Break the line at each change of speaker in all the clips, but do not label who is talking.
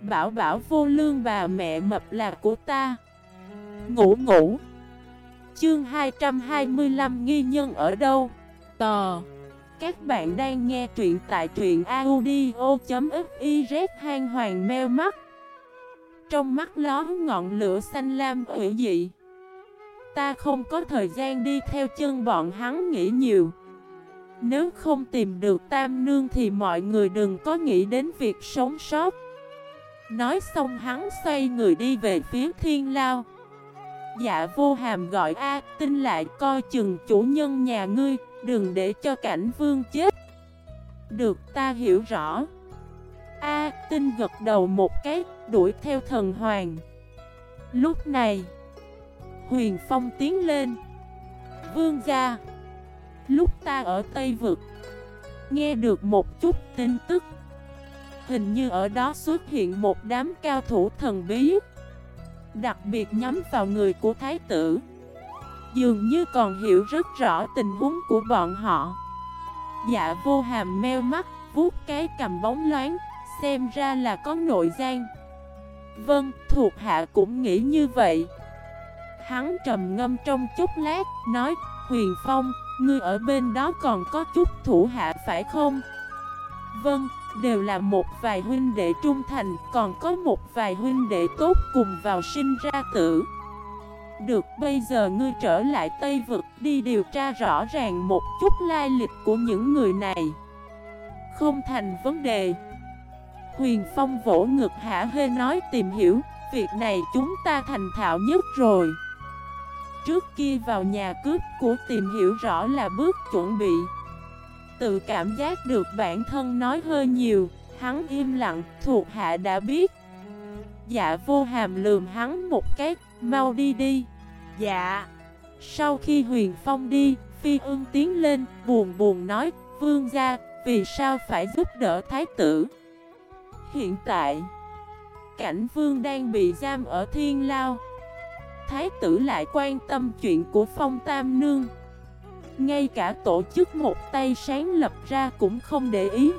Bảo bảo vô lương bà mẹ mập là của ta. Ngủ ngủ. Chương 225 nghi nhân ở đâu? Tò. Các bạn đang nghe truyện tại truyện audio.xyz hang hoàng meo mắt. Trong mắt ló ngọn lửa xanh lam ủy dị. Ta không có thời gian đi theo chân bọn hắn nghĩ nhiều. Nếu không tìm được tam nương thì mọi người đừng có nghĩ đến việc sống sót. Nói xong hắn xoay người đi về phía thiên lao. Dạ vô hàm gọi A tinh lại coi chừng chủ nhân nhà ngươi, Đừng để cho cảnh vương chết. Được, ta hiểu rõ. A tinh gật đầu một cái, Đuổi theo thần hoàng. Lúc này, Huyền Phong tiến lên. Vương gia, Lúc ta ở Tây Vực, Nghe được một chút tin tức Hình như ở đó xuất hiện một đám cao thủ thần bí. Đặc biệt nhắm vào người của thái tử. Dường như còn hiểu rất rõ tình huống của bọn họ. Dạ vô hàm meo mắt vuốt cái cầm bóng loáng Xem ra là có nội gian. Vâng, thuộc hạ cũng nghĩ như vậy. Hắn trầm ngâm trong chút lát Nói, Huyền Phong, ngươi ở bên đó còn có chút thủ hạ phải không? Vâng, đều là một vài huynh đệ trung thành, còn có một vài huynh đệ tốt cùng vào sinh ra tử. Được, bây giờ ngươi trở lại Tây Vực đi điều tra rõ ràng một chút lai lịch của những người này. Không thành vấn đề. Huyền Phong vỗ ngực hả hê nói tìm hiểu, việc này chúng ta thành thạo nhất rồi. Trước kia vào nhà cướp của tìm hiểu rõ là bước chuẩn bị. Tự cảm giác được bản thân nói hơi nhiều, hắn im lặng, thuộc hạ đã biết. Dạ vô hàm lườm hắn một cái, mau đi đi. Dạ. Sau khi huyền phong đi, phi ương tiến lên, buồn buồn nói, vương gia, vì sao phải giúp đỡ thái tử? Hiện tại, cảnh vương đang bị giam ở thiên lao. Thái tử lại quan tâm chuyện của phong tam nương. Ngay cả tổ chức một tay sáng lập ra cũng không để ý.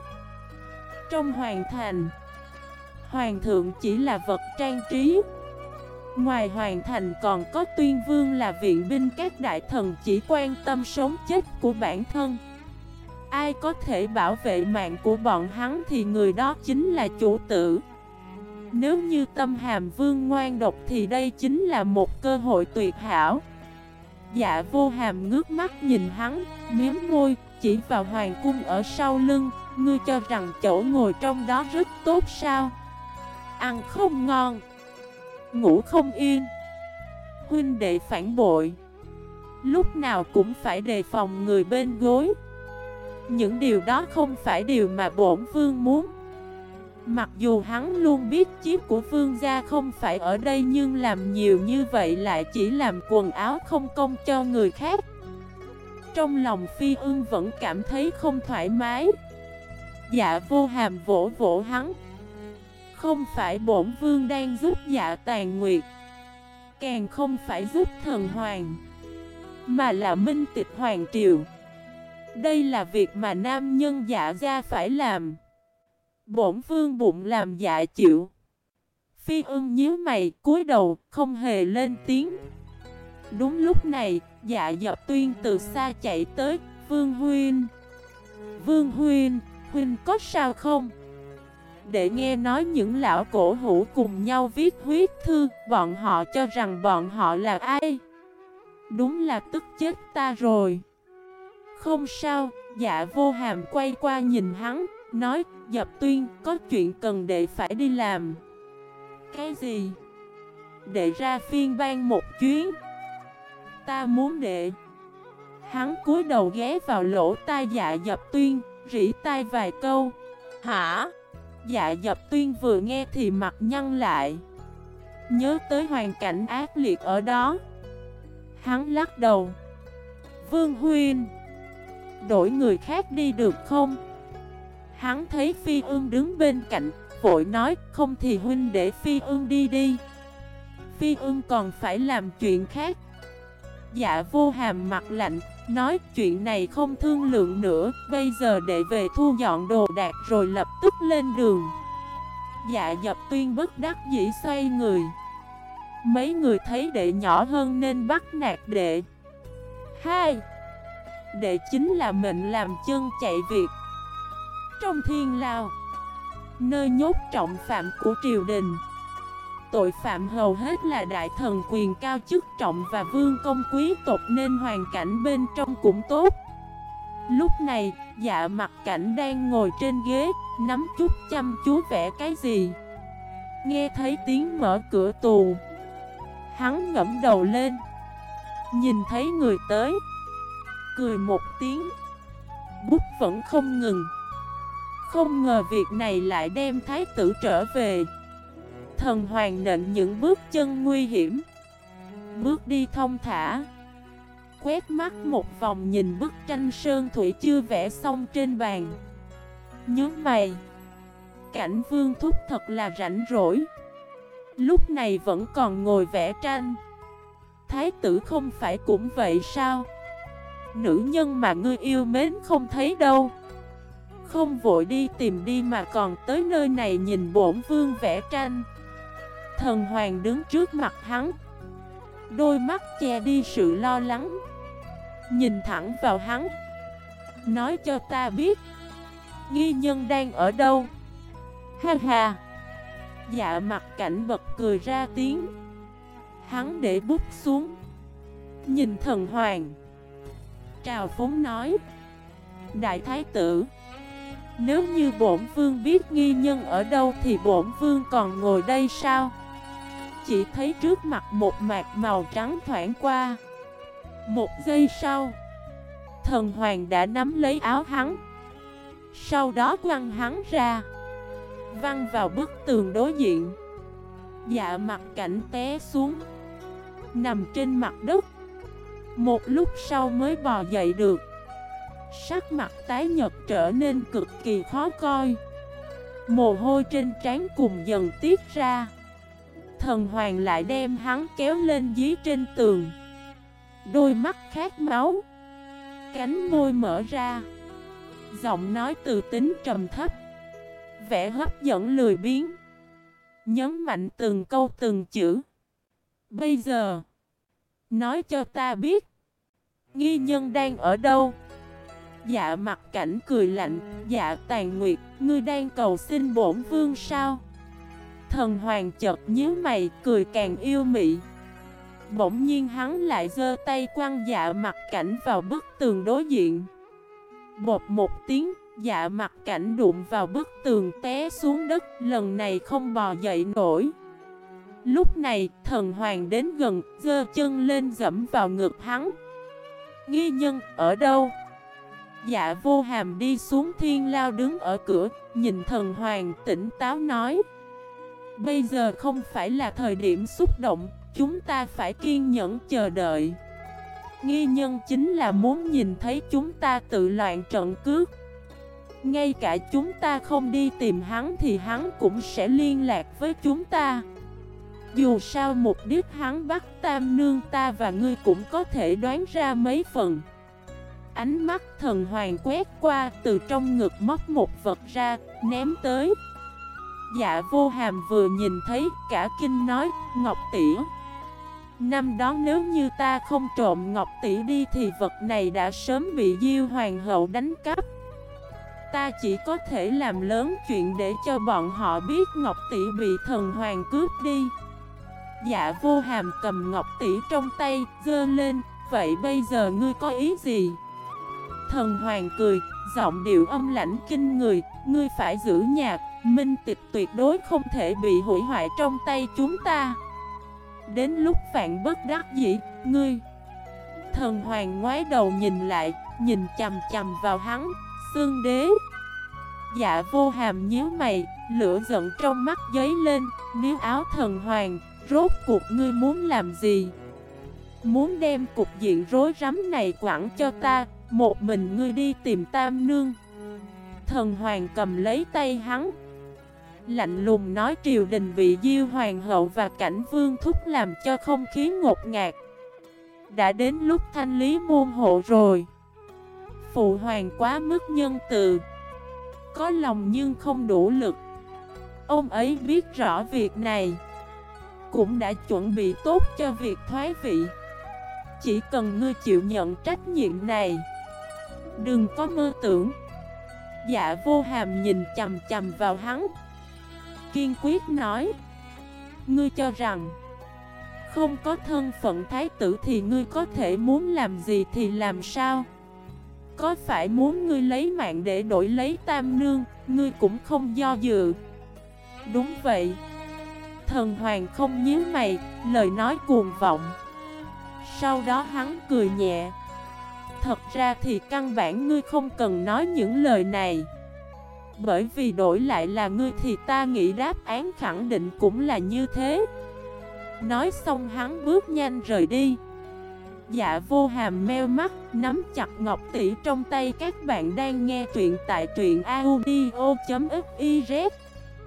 Trong hoàng thành, Hoàng thượng chỉ là vật trang trí. Ngoài hoàng thành còn có tuyên vương là viện binh các đại thần chỉ quan tâm sống chết của bản thân. Ai có thể bảo vệ mạng của bọn hắn thì người đó chính là chủ tử. Nếu như tâm hàm vương ngoan độc thì đây chính là một cơ hội tuyệt hảo. Dạ vô hàm ngước mắt nhìn hắn, miếm môi, chỉ vào hoàng cung ở sau lưng. Ngươi cho rằng chỗ ngồi trong đó rất tốt sao? Ăn không ngon Ngủ không yên. Huynh đệ phản bội. Lúc nào cũng phải đề phòng người bên gối. Những điều đó không phải điều mà bổn vương muốn. Mặc dù hắn luôn biết chiếc của vương gia không phải ở đây nhưng làm nhiều như vậy lại chỉ làm quần áo không công cho người khác. Trong lòng phi Ưng vẫn cảm thấy không thoải mái. Dạ vô hàm vỗ vỗ hắn. Không phải bổn vương đang giúp dạ tàn nguyệt. Càng không phải giúp thần hoàng, Mà là minh tịch hoàng triều. Đây là việc mà nam nhân dạ gia phải làm. Bổn vương bụng làm dạ chịu. Phi ưng nhíu mày, cúi đầu, không hề lên tiếng. Đúng lúc này, dạ dập tuyên từ xa chạy tới, Vương Huynh. Vương Huynh, Huynh có sao không? Để nghe nói những lão cổ hủ cùng nhau viết huyết thư, bọn họ cho rằng bọn họ là ai? Đúng là tức chết ta rồi. Không sao, dạ vô hàm quay qua nhìn hắn, Nói, dập tuyên, có chuyện cần đệ phải đi làm. Cái gì? Đệ ra phiên ban một chuyến. Ta muốn đệ. Hắn cúi đầu ghé vào lỗ tai dạ dập tuyên, rỉ tai vài câu. Hả? Dạ dập tuyên vừa nghe thì mặt nhăn lại. Nhớ tới hoàn cảnh ác liệt ở đó. Hắn lắc đầu. Vương huyên Đổi người khác đi được không? Hắn thấy Phi ương đứng bên cạnh, vội nói không thì huynh để Phi ương đi đi. Phi ương còn phải làm chuyện khác. Dạ vô hàm mặt lạnh, nói chuyện này không thương lượng nữa, bây giờ để về thu dọn đồ đạc rồi lập tức lên đường. Dạ dập tuyên bất đắc dĩ xoay người Mấy người thấy đệ nhỏ hơn nên bắt nạt đệ Hai Đệ chính là mệnh làm chân chạy việc trong thiên lao Nơi nhốt trọng phạm của triều đình. Tội phạm hầu hết là đại thần quyền cao chức trọng và vương công quý tộc nên hoàn cảnh bên trong cũng tốt. Lúc này, dạ mặt cảnh đang ngồi trên ghế, nắm chút chăm chú vẽ cái gì. Nghe thấy tiếng mở cửa tù. Hắn ngẫm đầu lên. Nhìn thấy người tới. Cười một tiếng. Bút vẫn không ngừng. Không ngờ việc này lại đem thái tử trở về. Thần hoàng nện những bước chân nguy hiểm. Bước đi thông thả. Quét mắt một vòng nhìn bức tranh sơn thủy chưa vẽ xong trên bàn. Nhớ mày. Cảnh vương thúc thật là rảnh rỗi. Lúc này vẫn còn ngồi vẽ tranh. Thái tử không phải cũng vậy sao? Nữ nhân mà ngươi yêu mến không thấy đâu. Không vội đi tìm đi mà còn tới nơi này nhìn bổn vương vẽ tranh. Thần hoàng đứng trước mặt hắn, Đôi mắt che đi sự lo lắng. Nhìn thẳng vào hắn, Nói cho ta biết, Nghi nhân đang ở đâu? Ha ha! Dạ mặt cảnh bật cười ra tiếng. Hắn để bút xuống, Nhìn thần hoàng. Trào phúng nói, Đại thái tử nếu như bổn vương biết nghi nhân ở đâu Thì bổn vương còn ngồi đây sao? Chỉ thấy trước mặt một mạc màu trắng thoảng qua. Một giây sau, Thần hoàng đã nắm lấy áo hắn. Sau đó quăng hắn ra, Văng vào bức tường đối diện. Dạ mặt cảnh té xuống, Nằm trên mặt đất. Một lúc sau mới bò dậy được. Sắc mặt tái nhật trở nên cực kỳ khó coi. Mồ hôi trên trán cùng dần tiết ra. Thần hoàng lại đem hắn kéo lên dí trên tường. Đôi mắt khát máu. Cánh môi mở ra. Giọng nói từ tính trầm thấp. Vẻ hấp dẫn lười biến Nhấn mạnh từng câu từng chữ. Bây giờ, Nói cho ta biết, Nghi nhân đang ở đâu? Dạ mặt cảnh cười lạnh. Dạ tàn nguyệt, Ngươi đang cầu xin bổn vương sao? Thần hoàng chợt nhíu mày, Cười càng yêu mị. Bỗng nhiên hắn lại giơ tay quăng dạ mặt cảnh vào bức tường đối diện. Bột một tiếng Dạ mặt cảnh đụng vào bức tường té xuống đất, Lần này không bò dậy nổi. Lúc này, thần hoàng đến gần, giơ chân lên dẫm vào ngực hắn. Nghi nhân, ở đâu? Dạ vô hàm đi xuống thiên lao đứng ở cửa, Nhìn thần hoàng tỉnh táo nói. Bây giờ không phải là thời điểm xúc động, Chúng ta phải kiên nhẫn chờ đợi. Nghi nhân chính là muốn nhìn thấy chúng ta tự loạn trận cướp. Ngay cả chúng ta không đi tìm hắn thì hắn cũng sẽ liên lạc với chúng ta. Dù sao mục đích hắn bắt tam nương ta và ngươi cũng có thể đoán ra mấy phần. Ánh mắt thần hoàng quét qua từ trong ngực móc một vật ra, ném tới. Dạ vô hàm vừa nhìn thấy cả kinh nói Ngọc tỉa Năm đó nếu như ta không trộm Ngọc tỷ đi thì vật này đã sớm bị Diêu Hoàng hậu đánh cắp. Ta chỉ có thể làm lớn chuyện để cho bọn họ biết Ngọc Tỷ bị thần hoàng cướp đi. Dạ vô hàm cầm Ngọc Tỷ trong tay, dơ lên Vậy bây giờ ngươi có ý gì? Thần hoàng cười, giọng điệu âm lãnh kinh người Ngươi phải giữ nhạc, minh tịch tuyệt đối không thể bị hủy hoại trong tay chúng ta. Đến lúc phản bất đắc dĩ, ngươi Thần hoàng ngoái đầu nhìn lại, nhìn chầm chầm vào hắn Xương đế. Dạ vô hàm nhíu mày Lửa giận trong mắt giấy lên Nếu áo thần hoàng Rốt cuộc ngươi muốn làm gì? Muốn đem cục diện rối rắm này quẳng cho ta một mình ngươi đi tìm tam nương. Thần hoàng cầm lấy tay hắn. Lạnh lùng nói triều đình bị diêu hoàng hậu và cảnh vương thúc làm cho không khí ngột ngạt. Đã đến lúc thanh lý môn hộ rồi. Phụ hoàng quá mức nhân từ. Có lòng nhưng không đủ lực. Ông ấy biết rõ việc này. Cũng đã chuẩn bị tốt cho việc thoái vị. Chỉ cần ngươi chịu nhận trách nhiệm này Đừng có mơ tưởng. Dạ vô hàm nhìn chầm chầm vào hắn. Kiên quyết nói, Ngươi cho rằng Không có thân phận thái tử thì ngươi có thể muốn làm gì thì làm sao? Có phải muốn ngươi lấy mạng để đổi lấy tam nương, Ngươi cũng không do dự. Đúng vậy. Thần hoàng không nhíu mày, Lời nói cuồng vọng. Sau đó hắn cười nhẹ. Thật ra thì căn bản ngươi không cần nói những lời này. Bởi vì đổi lại là ngươi thì ta nghĩ đáp án khẳng định cũng là như thế. Nói xong hắn bước nhanh rời đi. Dạ vô hàm meo mắt, nắm chặt ngọc tỷ trong tay các bạn đang nghe truyện tại truyện audio.fif